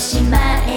しまえ